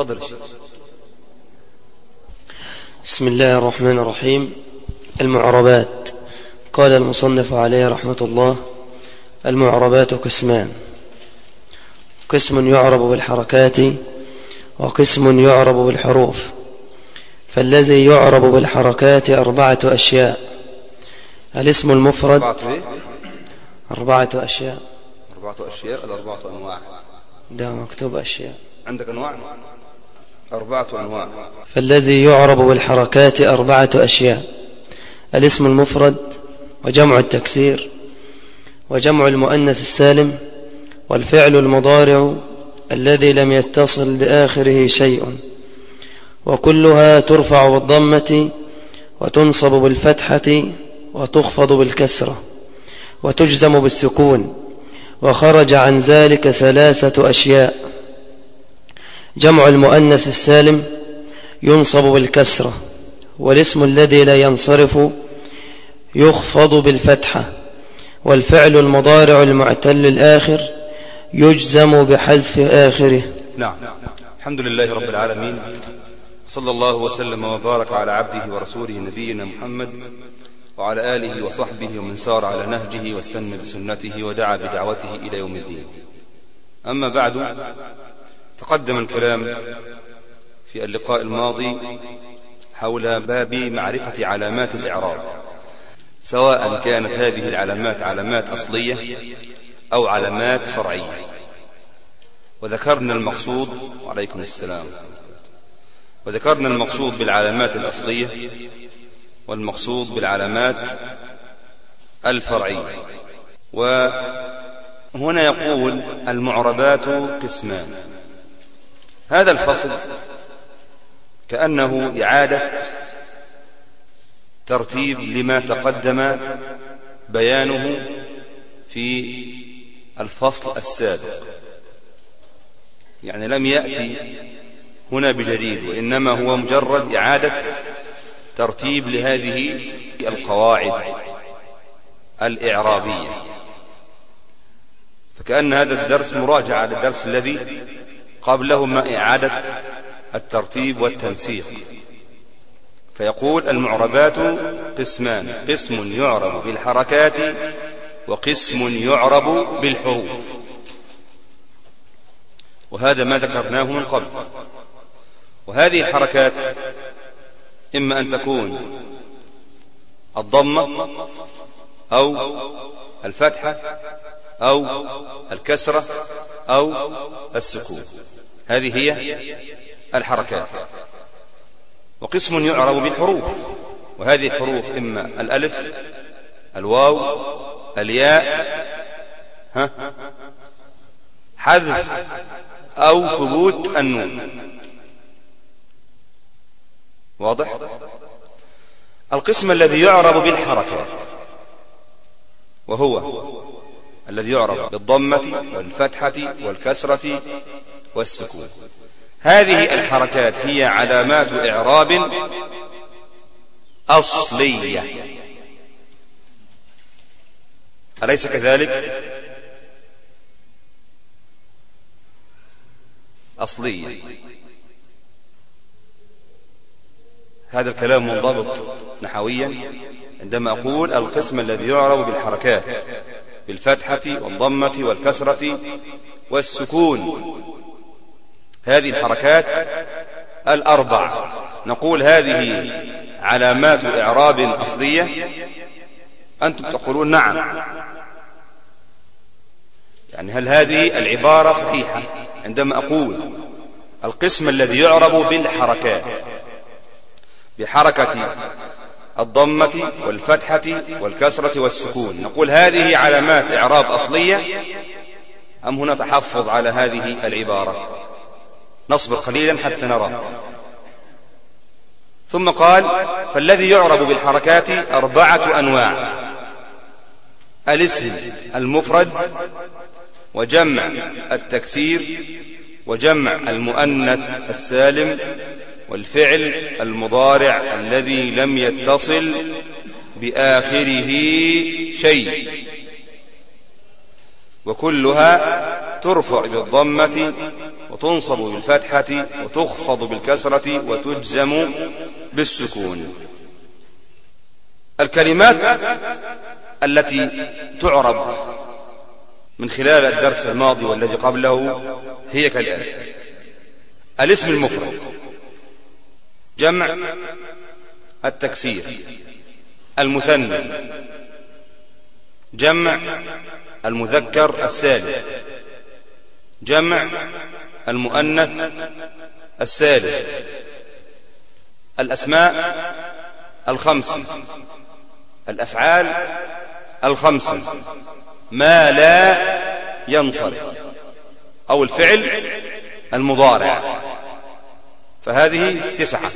تفضل بسم الله الرحمن الرحيم. المعربات. قال المصنف عليه رحمة الله المعربات قسمان. قسم يعرب بالحركات وقسم يعرب بالحروف. فالذي يعرب بالحركات أربعة أشياء. الاسم المفرد أربعة إيه؟ أربعة أشياء. أربعة أشياء الأربعة أنواع. ده مكتوب أشياء. عندك أنواع؟ أربعة أنواع. فالذي يعرب بالحركات أربعة أشياء. الاسم المفرد وجمع التكسير وجمع المؤنث السالم والفعل المضارع الذي لم يتصل بآخره شيء. وكلها ترفع بالضمة وتنصب بالفتحة وتخفض بالكسرة وتجزم بالسكون. وخرج عن ذلك ثلاثة أشياء. جمع المؤنث السالم ينصب بالكسرة والاسم الذي لا ينصرف يخفض بالفتحة والفعل المضارع المعتل الآخر يجزم بحذف آخره. نعم. الحمد لله رب العالمين صلى الله وسلم وبارك على عبده ورسوله نبينا محمد وعلى آله وصحبه ومن سار على نهجه واستنى بسنته ودعا بدعوته إلى يوم الدين. أما بعد تقدم الكلام في اللقاء الماضي حول باب معرفة علامات الإعراب سواء كانت هذه العلامات علامات أصلية أو علامات فرعية. وذكرنا المقصود وعليكم السلام. وذكرنا المقصود بالعلامات الأصلية والمقصود بالعلامات الفرعية. وهنا يقول المعربات قسمان. هذا الفصل كأنه إعادة ترتيب لما تقدم بيانه في الفصل السابق. يعني لم يأتي هنا بجديد وإنما هو مجرد إعادة ترتيب لهذه القواعد الإعرابية. فكأن هذا الدرس مراجعة للدرس الذي قبله مع إعادة الترتيب والتنسيق. فيقول المعربات قسمان قسم يعرب بالحركات وقسم يعرب بالحروف. وهذا ما ذكرناه من قبل. وهذه الحركات إما أن تكون الضمة أو الفتحة أو الكسرة أو السكون. هذه هي الحركات. وقسم يعرب بالحروف. وهذه الحروف إما الألف الواو الياء ها حذف أو ثبوت النون. واضح؟ القسم الذي يعرب بالحركات. وهو الذي يعرب بالضمة والفتحة والكسرة والسكون. هذه الحركات هي علامات إعراب أصلية. أليس كذلك؟ أصلية. هذا الكلام منضبط نحويا عندما أقول القسم الذي يعرب بالحركات بالفتحة والضمة والكسرة والسكون. هذه الحركات الأربع. نقول هذه علامات إعراب أصلية. أنتم تقولون نعم. يعني هل هذه العبارة صحيحة؟ عندما أقول القسم الذي يعرب بالحركات. بحركة الضمة والفتحة والكسرة والسكون. نقول هذه علامات إعراب أصلية؟ أم هنا تحفظ على هذه العبارة؟ نصبر قليلا حتى نرى. ثم قال فالذي يعرب بالحركات أربعة أنواع الاسم المفرد وجمع التكسير وجمع المؤنث السالم والفعل المضارع الذي لم يتصل بآخره شيء. وكلها ترفع بالضمة وتنصب بالفتحة وتخفض بالكسرة وتجزم بالسكون. الكلمات التي تعرب من خلال الدرس الماضي والذي قبله هي كالآتي. الاسم المفرد. جمع التكسير المثنى جمع المذكر السالم جمع المؤنث السالم الأسماء الخمس الأفعال الخمس ما لا ينصرف أو الفعل المضارع. فهذه تسعة.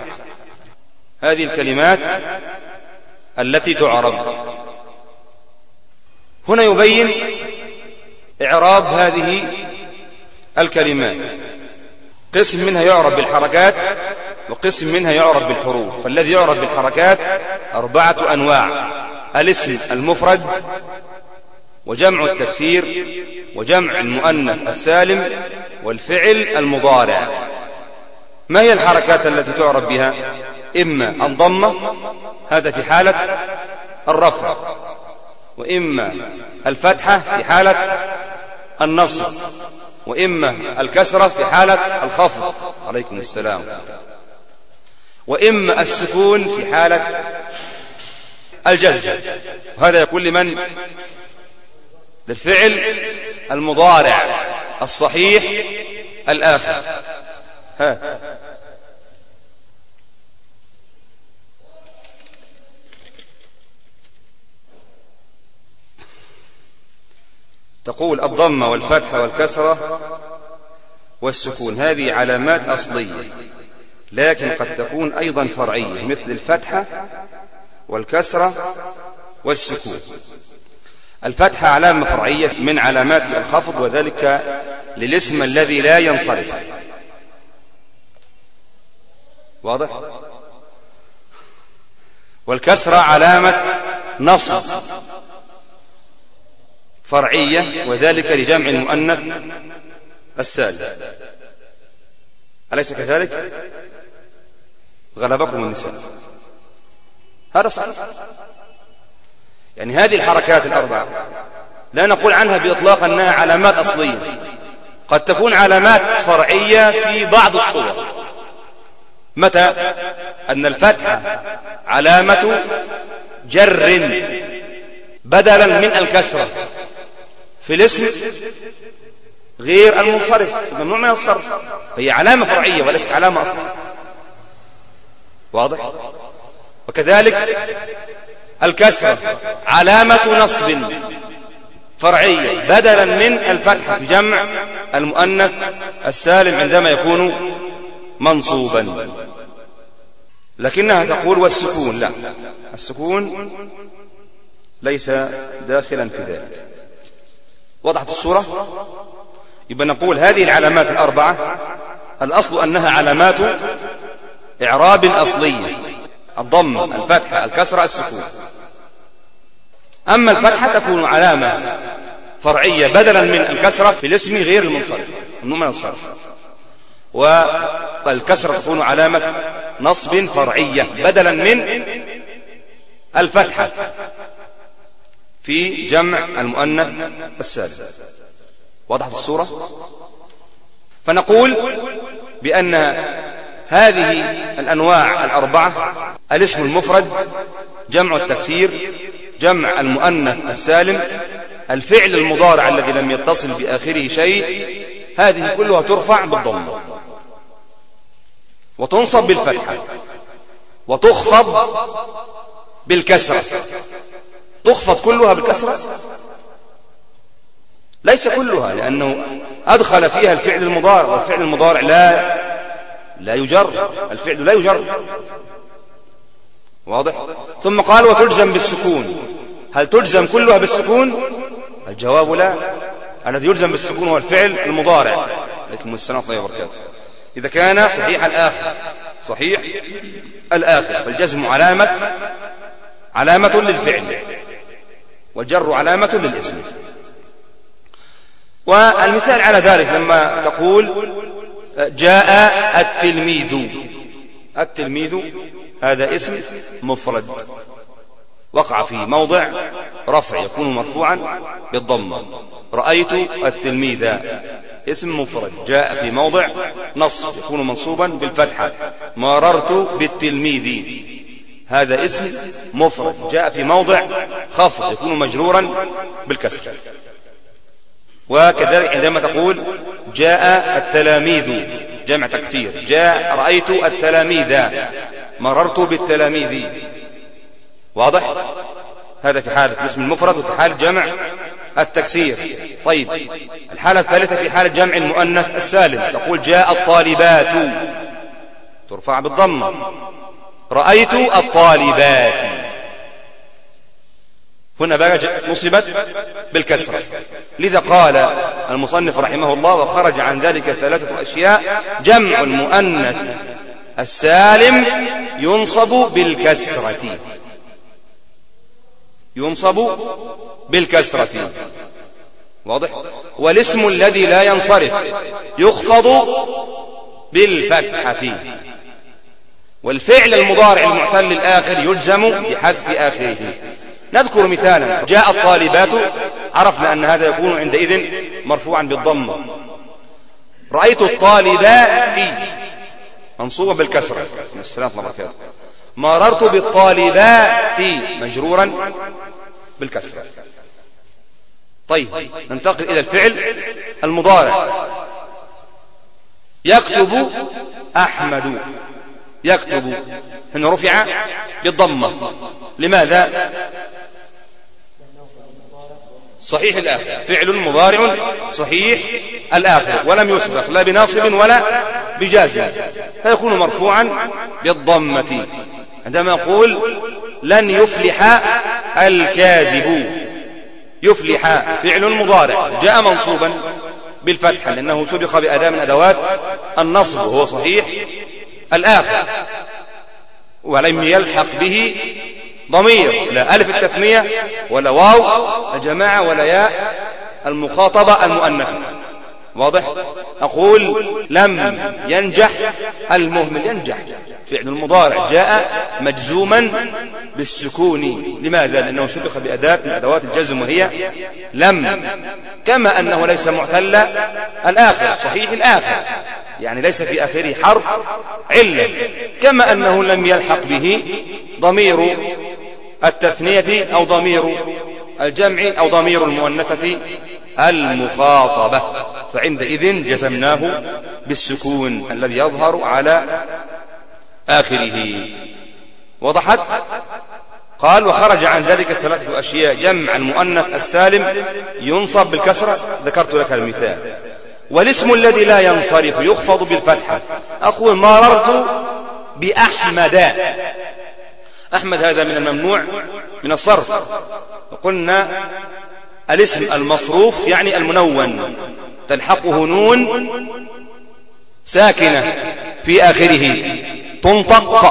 هذه الكلمات التي تعرب. هنا يبين إعراب هذه الكلمات. قسم منها يعرب بالحركات وقسم منها يعرب بالحروف. فالذي يعرب بالحركات أربعة أنواع. الاسم المفرد وجمع التكسير وجمع المؤنث السالم والفعل المضارع. ما هي الحركات التي تعرف بها؟ إما الضمة هذا في حالة الرفع وإما الفتحة في حالة النصب وإما الكسرة في حالة الخفض. عليكم السلام. وإما السكون في حالة الجزم. وهذا يقول لمن؟ للفعل المضارع الصحيح الآخر. ها. تقول الضمة والفتحة والكسرة والسكون هذه علامات أصلية لكن قد تكون أيضا فرعية مثل الفتحة والكسرة والسكون. الفتحة علامة فرعية من علامات الخفض وذلك للاسم الذي لا ينصرف. واضح؟ والكسرة علامة نصب فرعية وذلك لجمع المؤنث السالم أليس كذلك؟ غلبكم النساء. هذا صحيح. يعني هذه الحركات الأربعة لا نقول عنها بإطلاق أنها علامات أصلية قد تكون علامات فرعية في بعض الصور. متى؟ أن الفتحة علامة جر بدلا من الكسرة. في الاسم غير المنصرف. ممنوع من الصرف. هي علامة فرعية وليست علامة أصلية واضح؟ وكذلك الكسرة علامة نصب فرعية بدلا من الفتحة في جمع المؤنث السالم عندما يكون منصوبا. لكنها تقول والسكون لا. السكون ليس داخلا في ذلك. وضحت الصورة؟ يبقى نقول هذه العلامات الأربعة الأصل أنها علامات إعراب أصلية الضم الفتحة الكسرة السكون. أما الفتحة تكون علامة فرعية بدلا من الكسرة في الاسم غير المنصرف ممنوع من الصرف. والكسرة تكون علامة نصب فرعية بدلا من الفتحة في جمع المؤنث السالم وضحت الصورة؟ فنقول بأن هذه الأنواع الأربعة الاسم المفرد جمع التكسير جمع المؤنث السالم الفعل المضارع الذي لم يتصل بآخره شيء هذه كلها ترفع بالضم. وتنصب بالفتحة. وتخفض بالكسرة. تخفض كلها بالكسرة؟ ليس كلها لأنه أدخل فيها الفعل المضارع والفعل المضارع لا لا يجر. الفعل لا يجر. واضح؟ ثم قال وتلزم بالسكون. هل تلزم كلها بالسكون؟ الجواب لا. الذي يلزم بالسكون هو الفعل المضارع. عليكم السلام ورحمة الله وبركاته. إذا كان صحيح الآخر. صحيح الآخر. فالجزم علامة علامة للفعل. والجر علامة للاسم. والمثال على ذلك لما تقول جاء التلميذ. التلميذ هذا اسم مفرد. وقع في موضع رفع يكون مرفوعا بالضمة. رأيت التلميذ اسم مفرد. جاء في موضع نصب يكون منصوبا بالفتحة. مررت بالتلميذ. هذا اسم مفرد. جاء في موضع خفض يكون مجرورا بالكسر. وكذلك عندما تقول جاء التلاميذ. جمع تكسير. جاء رأيت التلاميذ. مررت بالتلاميذ. واضح؟ هذا في حالة الاسم المفرد وفي حالة جمع التكسير. طيب الحالة الثالثة في حالة جمع المؤنث السالم. تقول جاء الطالبات. ترفع بالضمة رأيت الطالبات. هنا بقى نصبت بالكسرة. لذا قال المصنف رحمه الله وخرج عن ذلك ثلاثة أشياء. جمع المؤنث السالم ينصب بالكسرة. ينصب بالكسرة. واضح؟ والاسم الذي لا ينصرف يخفض بالفتحة. والفعل المضارع المعتل الآخر يلزم بحذف آخره. نذكر مثالا جاء الطالبات عرفنا أن هذا يكون عندئذ مرفوعا بالضمة رأيت الطالبات منصوبا بالكسرة. السلام الله مررت بالطالبات مجرورا بالكسرة. طيب ننتقل إلى الفعل المضارع. يكتب أحمد. يكتب هنا رفع بالضمة لماذا؟ صحيح الآخر. فعل مضارع صحيح الآخر. ولم يسبق لا بناصب ولا بجازم فيكون مرفوعا بالضمة. عندما يقول لن يفلح الكاذب. يفلح فعل مضارع. جاء منصوبا بالفتحة لأنه سبق بأداة من أدوات النصب وهو صحيح. الآخر ولم يلحق به ضمير لا ألف التثنية ولا واو الجماعة ولا ياء المخاطبة المؤنثة. واضح؟ أقول لم ينجح المهمل ينجح. فعل المضارع جاء مجزوما بالسكون. لماذا؟ لأنه سبق بأداة من أدوات الجزم وهي لم. كما أنه ليس معتل الآخر صحيح الآخر. يعني ليس في آخره حرف علة. كما أنه لم يلحق به ضمير التثنية أو ضمير الجمع أو ضمير المؤنثة المخاطبة. فعندئذ جزمناه بالسكون الذي يظهر على آخره. وضحت قال وخرج عن ذلك ثلاثة أشياء. جمع المؤنث السالم ينصب بالكسرة. ذكرت لك المثال. والاسم الذي لا ينصرف يخفض بالفتحة. أقول مررت بأحمد. أحمد هذا من الممنوع من الصرف. وقلنا الاسم المصروف يعني المنون. تلحقه نون ساكنة في آخره. تنطق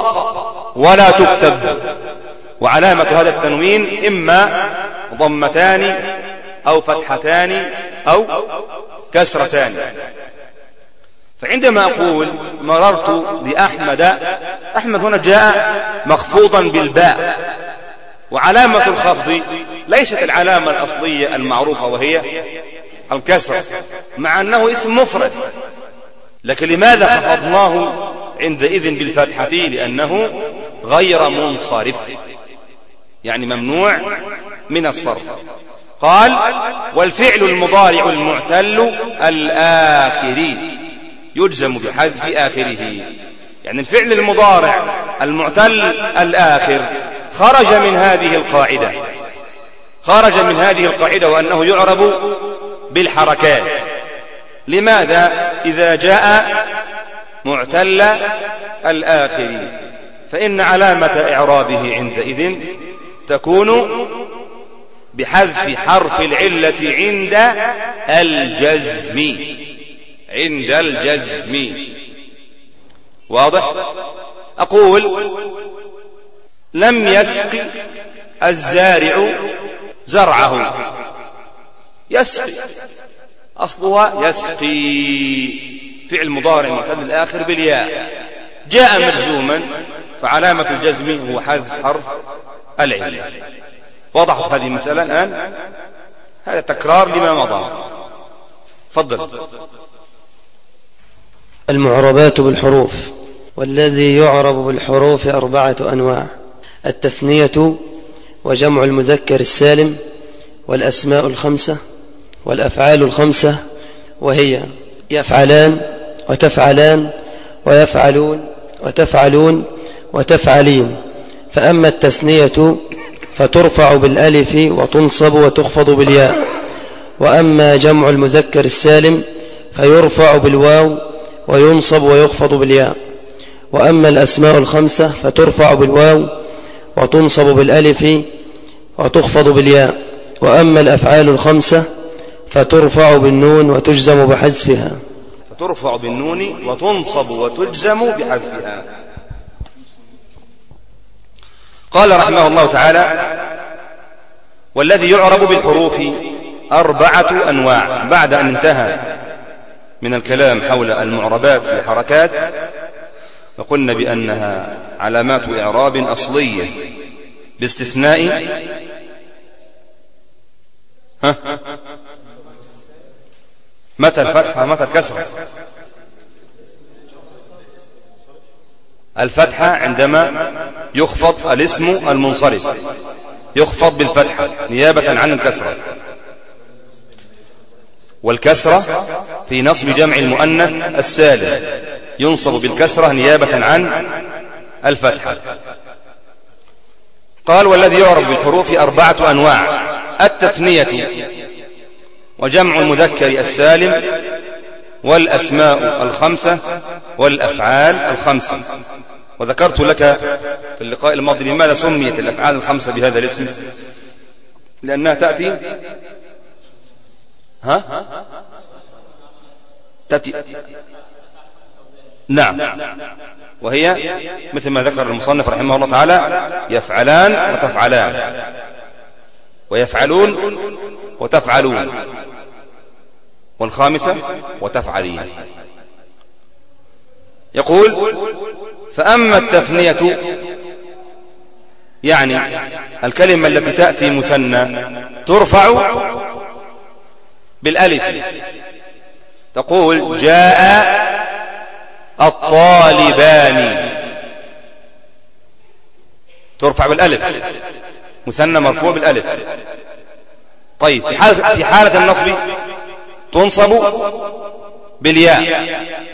ولا تكتب. وعلامة هذا التنوين إما ضمتان أو فتحتان أو كسرتان. فعندما أقول مررت بأحمد أحمد هنا جاء مخفوضا بالباء. وعلامة الخفض ليست العلامة الأصلية المعروفة وهي الكسر مع أنه اسم مفرد. لكن لماذا خفضناه عندئذ بالفتحة لأنه غير منصرف. يعني ممنوع من الصرف. قال والفعل المضارع المعتل الآخر يجزم بحذف آخره. يعني الفعل المضارع المعتل الآخر خرج من هذه القاعدة. خرج من هذه القاعدة وأنه يعرب بالحركات. لماذا؟ إذا جاء معتل الآخر. فإن علامة إعرابه عندئذ تكون بحذف حرف العلة عند الجزم. عند الجزم. واضح؟ أقول لم يسق الزارع زرعه. يسقي. أصلها يسقي. فعل مضارع معتد الآخر بالياء. جاء مجزوما فعلامة الجزم هو حذف حرف العلة. وضحت هذه المسألة الآن؟ هذا تكرار لما مضى. فضل المعربات بالحروف والذي يعرب بالحروف أربعة أنواع. التثنية وجمع المذكر السالم والأسماء الخمسة والأفعال الخمسة وهي يفعلان وتفعلان ويفعلون وتفعلون وتفعلين. فأما التثنية فترفع بالألف وتنصب وتخفض بالياء. وأما جمع المذكر السالم فيرفع بالواو وينصب ويخفض بالياء. وأما الأسماء الخمسة فترفع بالواو وتنصب بالألف وتخفض بالياء. وأما الأفعال الخمسة فترفع بالنون وتجزم بحذفها. فترفع بالنون وتنصب وتجزم بحذفها. قال رحمه الله تعالى والذي يعرب بالحروف أربعة أنواع بعد أن انتهى من الكلام حول المعربات بالحركات فقلنا بأنها علامات إعراب أصلية باستثناء متى الفتحة؟ متى الكسرة؟ الفتحة عندما يخفض الاسم المنصرف. يخفض بالفتحة نيابة عن الكسرة. والكسرة في نصب جمع المؤنث السالم. ينصب بالكسرة نيابة عن الفتحة. قال والذي يعرف بالحروف أربعة أنواع التثنية وجمع المذكر السالم والأسماء الخمسة والأفعال الخمسة. وذكرت لك في اللقاء الماضي لماذا سميت الأفعال الخمسة بهذا الاسم؟ لأنها تأتي ها؟ تأتي نعم. وهي مثل ما ذكر المصنف رحمه الله تعالى يفعلان وتفعلان. ويفعلون وتفعلون. والخامسة وتفعلين. يقول فأما التثنية يعني الكلمة التي تأتي مثنى ترفع بالألف. تقول جاء الطالبان. ترفع بالألف. مثنى مرفوع بالألف. طيب في حالة, في حالة النصب تنصب بالياء.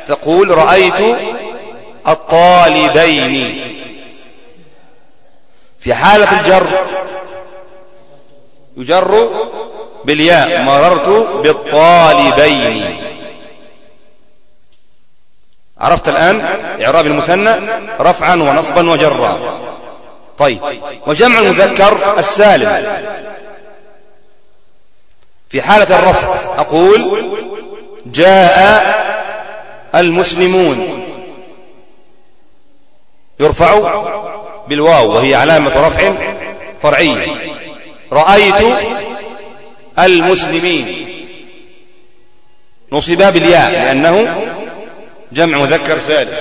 تقول رأيت الطالبين. في حالة الجر يجر بالياء. مررت بالطالبين. عرفت الآن؟ إعراب المثنى رفعا ونصبا وجرا. طيب وجمع المذكر السالم. في حالة الرفع أقول جاء المسلمون. يرفع بالواو وهي علامة رفع فرعية رأيت المسلمين. نصبا بالياء لأنه جمع مذكر سالم.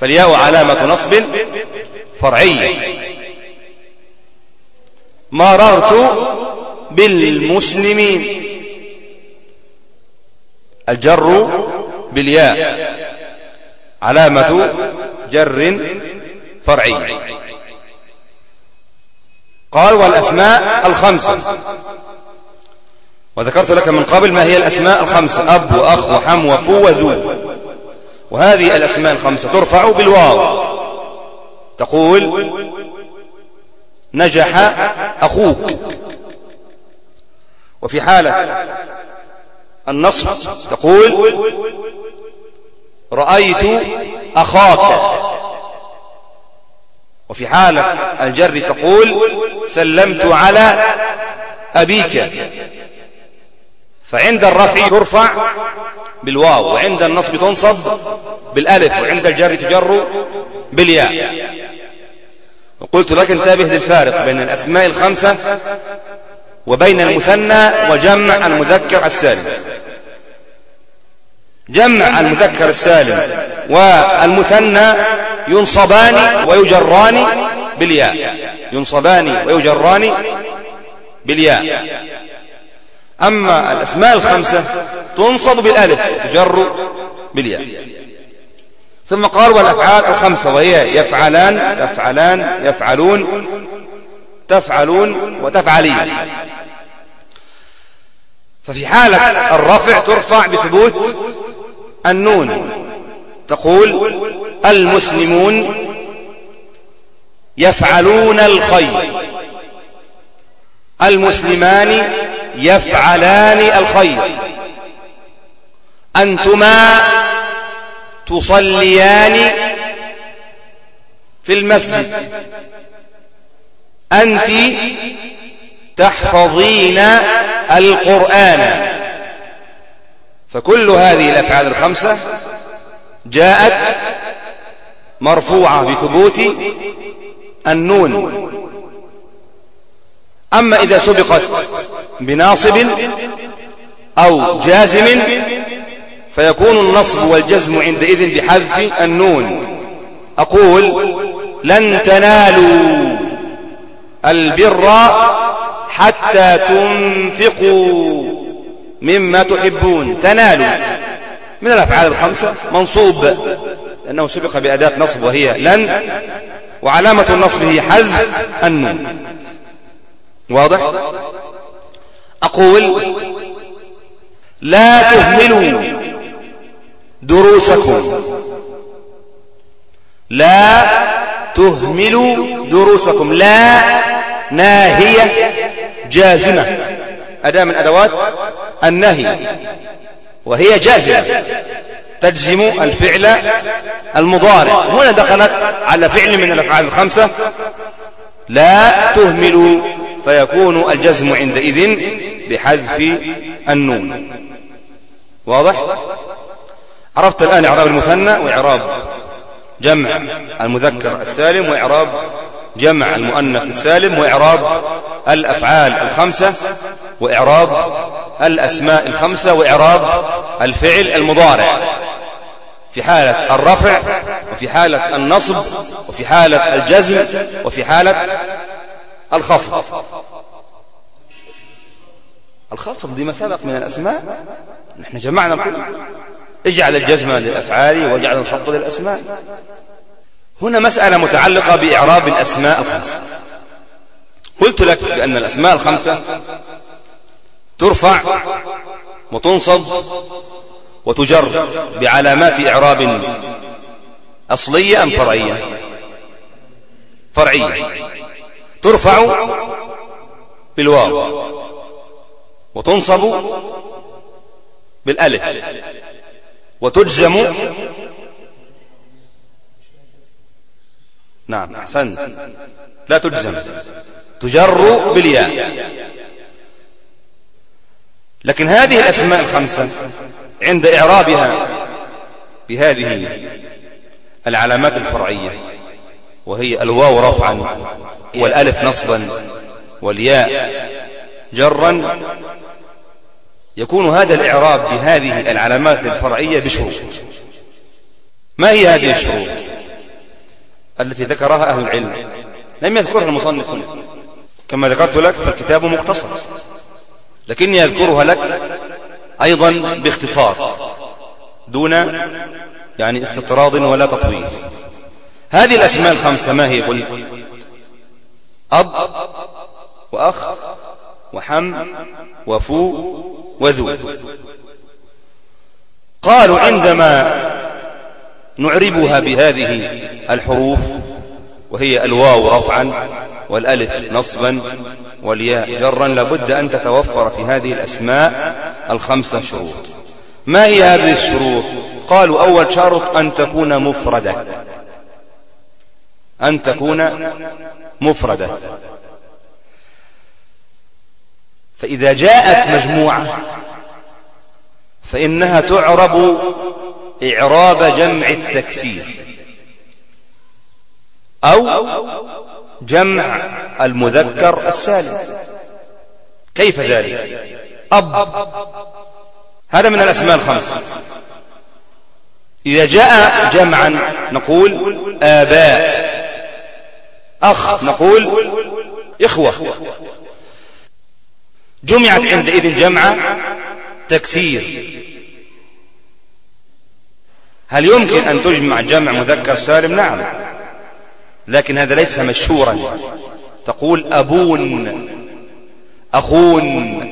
فالياء علامة نصب فرعية مررت بالمسلمين. الجر بالياء. علامة جر فرعي. قال والأسماء الخمسة. وذكرت لك من قبل ما هي الأسماء الخمسة. أب وأخ وحم وفو وذو. وهذه الأسماء الخمسة ترفع بالواو. تقول نجح أخوك. وفي حالة النصب تقول رأيت أخاك. وفي حالة الجر تقول سلمت على أبيك. فعند الرفع ترفع بالواو وعند النصب تنصب بالألف وعند الجر تجر بالياء. وقلت لك انتبه للفارق بين الأسماء الخمسة وبين المثنى وجمع المذكر السالم. جمع المذكر السالم والمثنى ينصبان ويجران بالياء. ينصبان ويجران بالياء. أما الأسماء الخمسة تنصب بالألف تجر بالياء. ثم قال والأفعال الخمسة وهي يفعلان تفعلان يفعلون. تفعلون وتفعلين. ففي حالة الرفع ترفع بثبوت النون. تقول المسلمون يفعلون الخير. المسلمان يفعلان الخير. أنتما تصليان في المسجد. أنت تحفظين القرآن. فكل هذه الأفعال الخمسة جاءت مرفوعة بثبوت النون. أما إذا سبقت بناصب أو جازم فيكون النصب والجزم عندئذ بحذف النون. أقول لن تنالوا. البر حتى تنفقوا مما تحبون. تنالوا من الأفعال الخمسة. منصوب لأنه سبق بأداة نصب وهي لن وعلامة النصب هي حذف النون. واضح؟ أقول لا تهملوا دروسكم. لا تهملوا دروسكم. لا ناهية جازمة. أداة من أدوات النهي وهي جازمة. تجزم الفعل المضارع. هنا دخلت على فعل من الأفعال الخمسة. لا تهملوا فيكون الجزم عندئذ بحذف النون. واضح؟ عرفت الآن إعراب المثنى وإعراب جمع المذكر السالم وإعراب جمع المؤنث السالم وإعراب الأفعال الخمسة وإعراب الأسماء الخمسة وإعراب الفعل المضارع. في حالة الرفع وفي حالة النصب وفي حالة الجزم وفي حالة الخفض. الخفض دي ما سبق من الأسماء؟ نحن جمعنا اجعل الجزم للأفعال واجعل الخفض للأسماء. هنا مسألة متعلقة بإعراب الأسماء الخمسة. قلت لك بأن الأسماء الخمسة ترفع وتنصب وتجر بعلامات إعراب أصلية أم فرعية؟ فرعية. ترفع بالواو وتنصب بالألف. وتجزم نعم أحسنت. لا تجزم. تجر بالياء. لكن هذه الأسماء الخمسة عند إعرابها بهذه العلامات الفرعية وهي الواو رفعا والألف نصبا والياء جرا يكون هذا الإعراب بهذه العلامات الفرعية بشروط. ما هي هذه الشروط؟ التي ذكرها أهل العلم. لم يذكرها المصنف كما ذكرت لك فالكتاب مقتصر لكني أذكرها لك أيضا باختصار دون يعني استطراد ولا تطويل. هذه الأسماء الخمسة ما هي؟ قل. أب وأخ وحم وفو وذو. قالوا عندما نعربها بهذه الحروف وهي الواو رفعا والألف نصبا والياء جرا لابد أن تتوفر في هذه الأسماء الخمسة شروط. ما هي هذه الشروط؟ قالوا أول شرط أن تكون مفردة. أن تكون مفردة. فإذا جاءت مجموعة فإنها تعرب إعراب جمع التكسير أو جمع المذكر السالم. كيف ذلك؟ أب. هذا من الأسماء الخمسة. إذا جاء جمعا نقول آباء. أخ نقول إخوة. جمعت عندئذ جمع تكسير. هل يمكن أن تجمع جمع مذكر سالم؟ نعم. لكن هذا ليس مشهورا. تقول أبون أخون.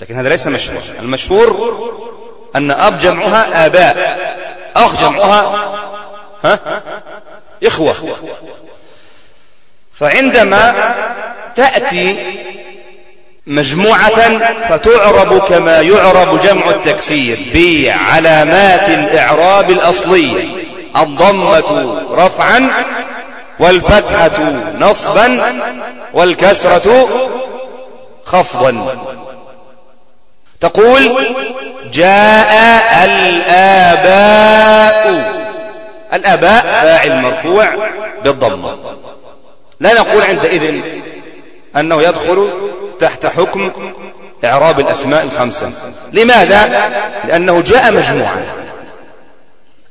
لكن هذا ليس مشهور. المشهور أن أب جمعها آباء أخ جمعها ها؟ إخوة. فعندما تأتي مجموعة فتعرب كما يعرب جمع التكسير بعلامات الإعراب الأصلية الضمة رفعا والفتحة نصبا والكسرة خفضا. تقول جاء الآباء. الآباء فاعل مرفوع بالضمة. لا نقول عندئذ أنه يدخل تحت حكم إعراب الأسماء الخمسة. لماذا؟ لأنه جاء مجموعا.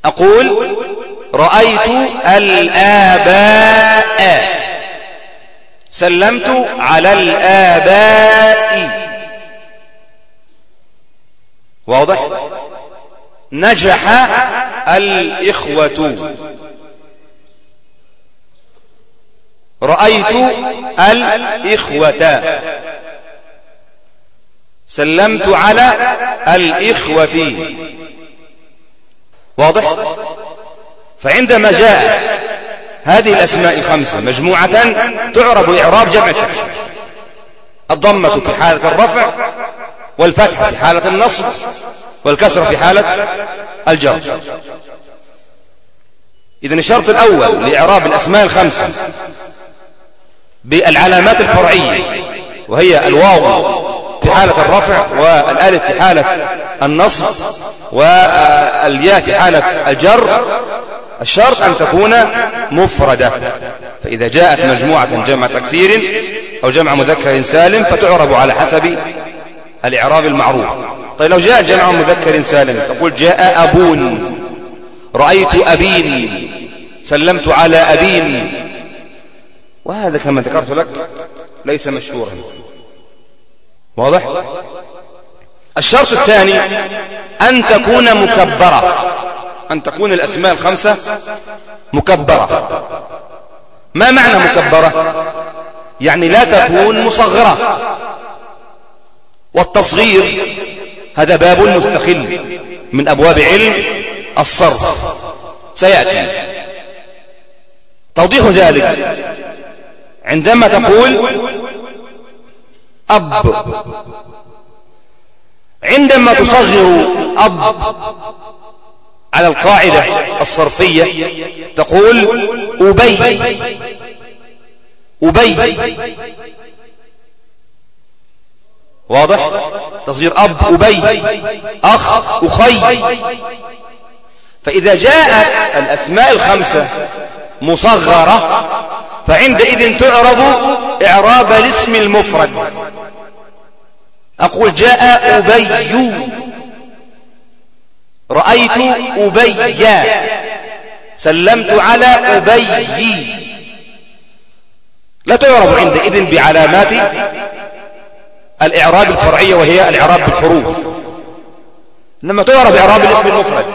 أقول رأيت الآباء. سلمت على الآباء. واضح؟ نجح الإخوة. رأيت الإخوة. سلمت على الإخوة. واضح؟ فعندما جاءت هذه الأسماء الخمسة مجموعة تعرب إعراب جمع الفتح الضمة في حالة الرفع والفتح في حالة النصب والكسرة في حالة الجر. إذا الشرط الأول لإعراب الأسماء الخمسة بالعلامات الفرعية وهي الواو في حالة الرفع والألف في حالة النصب والياء في حالة الجر الشرط أن تكون مفردة. فإذا جاءت مجموعة جمع تكسير أو جمع مذكر سالم فتعرب على حسب الإعراب المعروف. طيب لو جاء جمع مذكر سالم تقول جاء أبون رأيت أبين سلمت على أبين وهذا كما ذكرت لك ليس مشهورا. واضح؟ الشرط الثاني أن تكون مكبرة. أن تكون الأسماء الخمسة مكبرة. ما معنى مكبرة؟ يعني لا تكون مصغرة. والتصغير هذا باب مستقل من أبواب علم الصرف. سيأتي. توضيح ذلك. عندما تقول أب. عندما تصغر أب على القاعدة الصرفية تقول أبي. أبي. واضح؟ تصغير أب. أبي. أخ أخي. فإذا جاءت الأسماء الخمسة مصغرة فعندئذ تعرب إعراب الاسم المفرد. أقول جاء أبي. رأيت أبي. سلمت على أبي. لا تعرب عندئذ بعلامات الإعراب الفرعية وهي الإعراب بالحروف. إنما تعرب إعراب الاسم المفرد.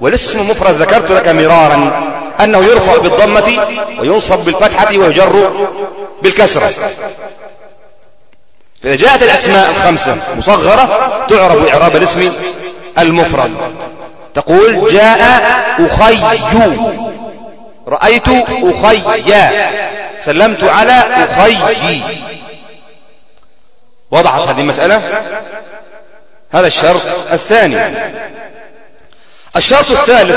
والاسم المفرد ذكرت لك مرارا. أنه يرفع بالضمة وينصب بالفتحة ويجر بالكسرة. فإذا جاءت الأسماء الخمسة مصغرة تعرب إعراب الاسم المفرد. تقول جاء أخي. رأيت أخي. سلمت على أخي. وضعت هذه المسألة. هذا الشرط الثاني. الشرط الثالث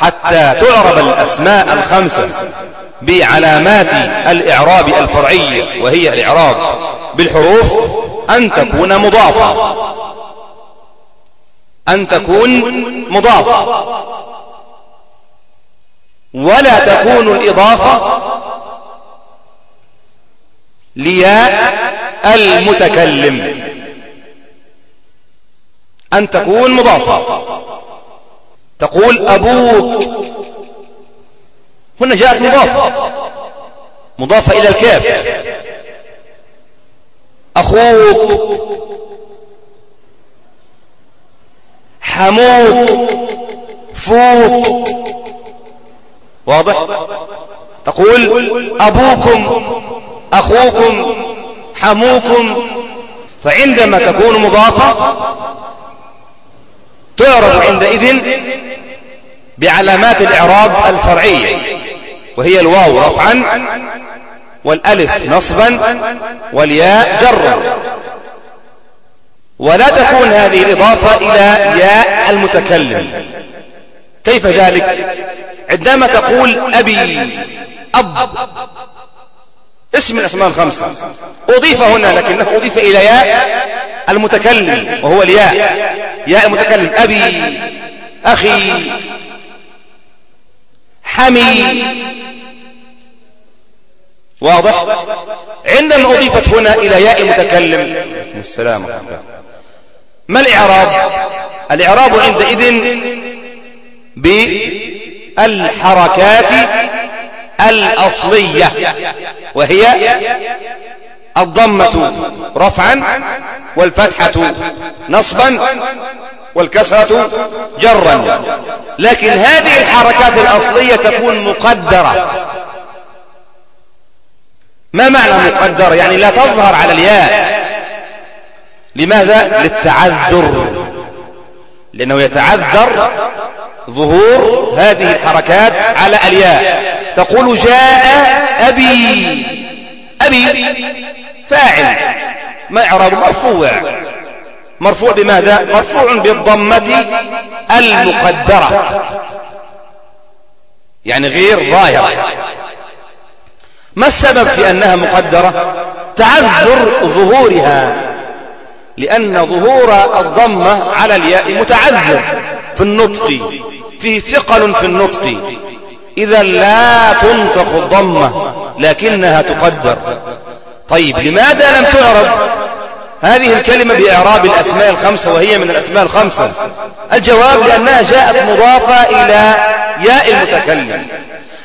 حتى تعرب الأسماء الخمسة بعلامات الإعراب الفرعية وهي الإعراب بالحروف أن تكون مضافة. أن تكون مضافة. ولا تكون الإضافة لياء المتكلم. أن تكون مضافة. تقول أبوك. هنا جاءت مضافة مضافة إلى الكاف. أخوك. حموك. فوك. واضح؟ تقول أبوكم. أخوكم. حموكم. فعندما تكون مضافة تعرض عندئذ بعلامات الإعراب الفرعية وهي الواو رفعا والألف نصبا والياء جرا. ولا تكون هذه الإضافة إلى ياء المتكلم. كيف ذلك؟ عندما تقول أبي أب. اسم من الخمسة أضيف هنا لكنه أضيف إلى ياء المتكلم وهو الياء. ياء المتكلم أبي أخي حمي. واضح؟ عندما أضيفت هنا إلى ياء المتكلم. السلام ما الإعراب؟ الإعراب عندئذ بألحركات الأصلية وهي الضمة رفعا والفتحة نصبا والكسرة جرا. لكن هذه الحركات الأصلية تكون مقدرة. ما معنى مقدرة؟ يعني لا تظهر على الياء. لماذا؟ للتعذر. لأنه يتعذر ظهور هذه الحركات على الياء. تقول جاء أبي. أبي فاعل. ما إعراب مرفوع. مرفوع بماذا؟ مرفوع بالضمة المقدرة. يعني غير ظاهرة ما السبب في أنها مقدرة؟ تعذر ظهورها. لأن ظهور الضمة على الياء متعذر في النطق. فيه ثقل في النطق. إذا لا تنطق الضمة لكنها تقدر. طيب لماذا لم تعرب هذه الكلمة بإعراب الأسماء الخمسة وهي من الأسماء الخمسة. الجواب لأنها جاءت مضافة إلى ياء المتكلم.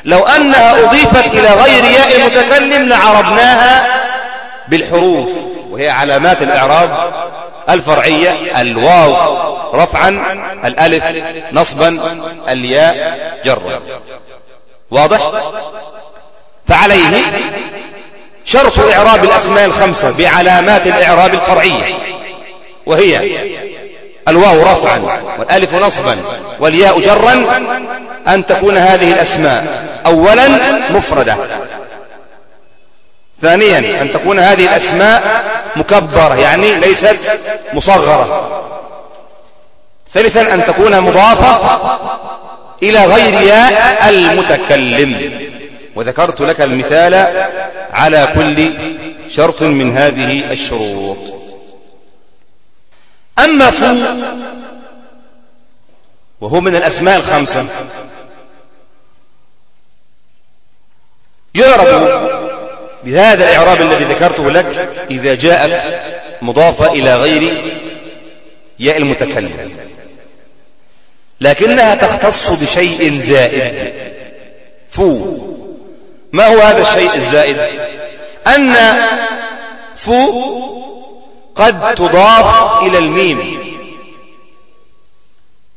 لو أنها أضيفت إلى غير ياء المتكلم لعربناها بالحروف وهي علامات الإعراب الفرعية الواو رفعا الألف نصبا الياء جرا. واضح؟ فعليه شرط إعراب الأسماء الخمسة بعلامات الإعراب الفرعية وهي الواو رفعا والألف نصبا والياء جرا أن تكون هذه الأسماء أولا مفردة. ثانيا أن تكون هذه الأسماء مكبرة يعني ليست مصغرة. ثالثا أن تكون مضافة إلى غير ياء المتكلم. وذكرت لك المثال على كل شرط من هذه الشروط. أما فو وهو من الأسماء الخمسة. يعرف بهذا الإعراب الذي ذكرته لك إذا جاءت مضافة إلى غير ياء المتكلم. لكنها تختص بشيء زائد. فو. ما هو هذا الشيء الزائد؟ أن فو قد تضاف إلى الميم.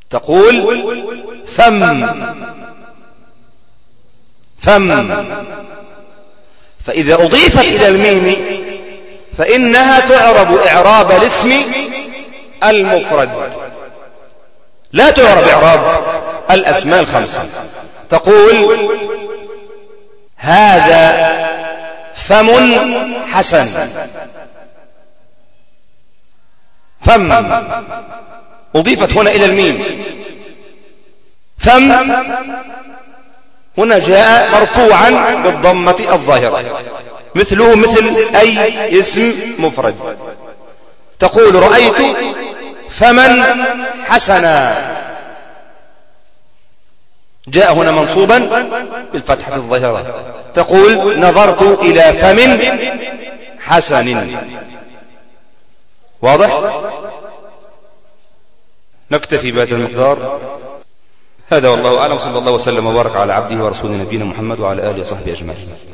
تقول فم. فم. فإذا أضيفت إلى الميم فإنها تعرب إعراب الاسم المفرد. لا تعرب إعراب الأسماء الخمسة. تقول هذا فم حسن. فم. أضيفت هنا إلى الميم. فم هنا جاء مرفوعا بالضمة الظاهرة. مثله مثل أي اسم مفرد. تقول رأيت فمن حسنا جاء هنا منصوبا بالفتحة الظاهرة. تقول نظرت إلى فم حسن. واضح؟ نكتفي بهذا المقدار. هذا والله أعلم. صلى الله وسلم وبارك على عبده ورسوله نبينا محمد وعلى آله وصحبه أجمعين.